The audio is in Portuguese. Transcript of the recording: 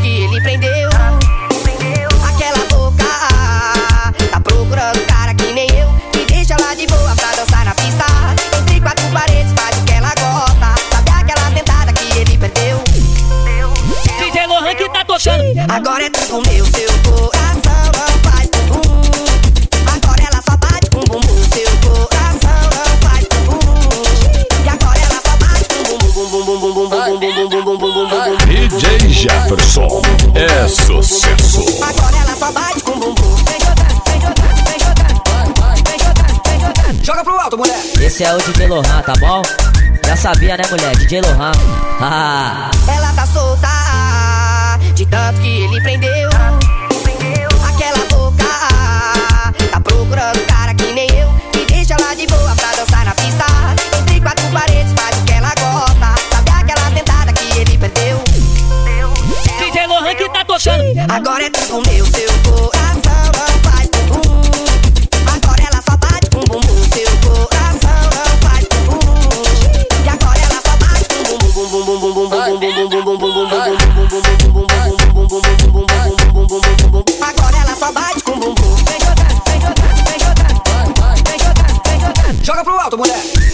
que ele prendeu. Aquela boca tá procurando um cara que nem eu, que deixa lá de boa pra dançar na pista. Entre quatro paredes, faz o que ela gosta. Sabe aquela tentada que ele perdeu? DJ Lohan que tá tocando. Agora é tudo meu, seu. Jefferson é sucesso. Agora ela só bate com bumbum. Joga pro alto, mulher. Esse é o DJ Lohan, tá bom? Já sabia, né, mulher? DJ Lohan. ela tá solta de tanto que ele prendeu. Agora é com meu seu coração não faz bumbum. Agora ela só bate com bumbum. Seu coração não faz bumbum. E agora ela só bate com bumbum bum bum bum bum bum bum bum bum bum bum bum bum bum Agora ela só bate com bumbum. Vem jogando, vem jogando, vem jogando, vem jogando, vem jogando. Joga pro alto, mulher.